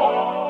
Música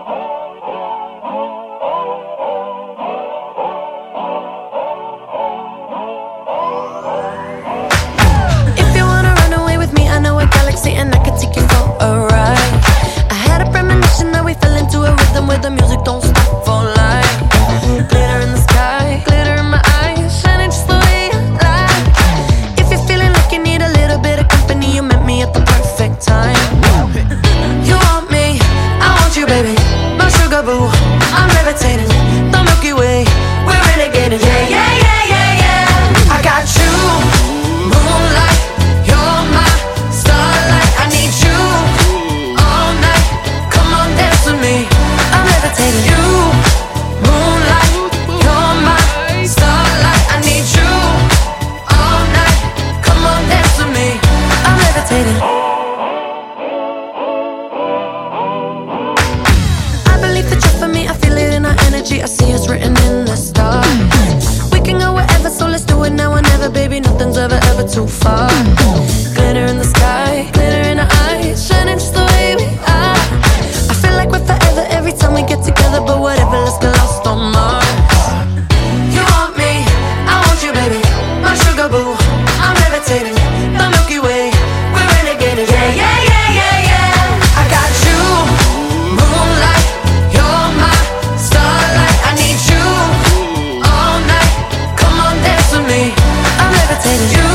you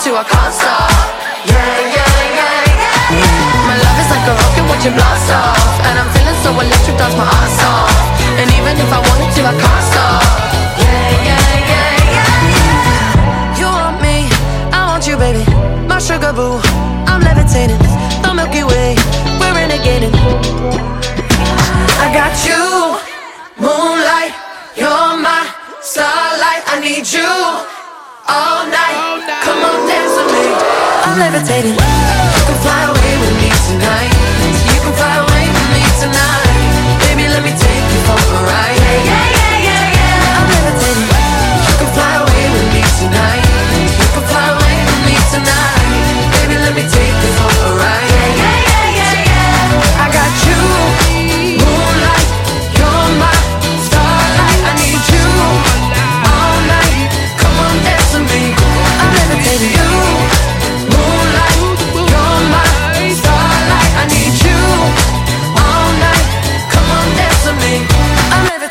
to can't stop. yeah, yeah, yeah. yeah. My love is like a rocket watching blast off, and I'm feeling so electric, that's my ass off. And even if I wanted to, I can't stop. Yeah, yeah, yeah, yeah, yeah. You want me, I want you, baby. My sugar boo, I'm levitating. The Milky Way, we're renegading. I got you, moonlight. You're my starlight. I need you all night. I'm levitating.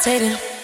pulsating.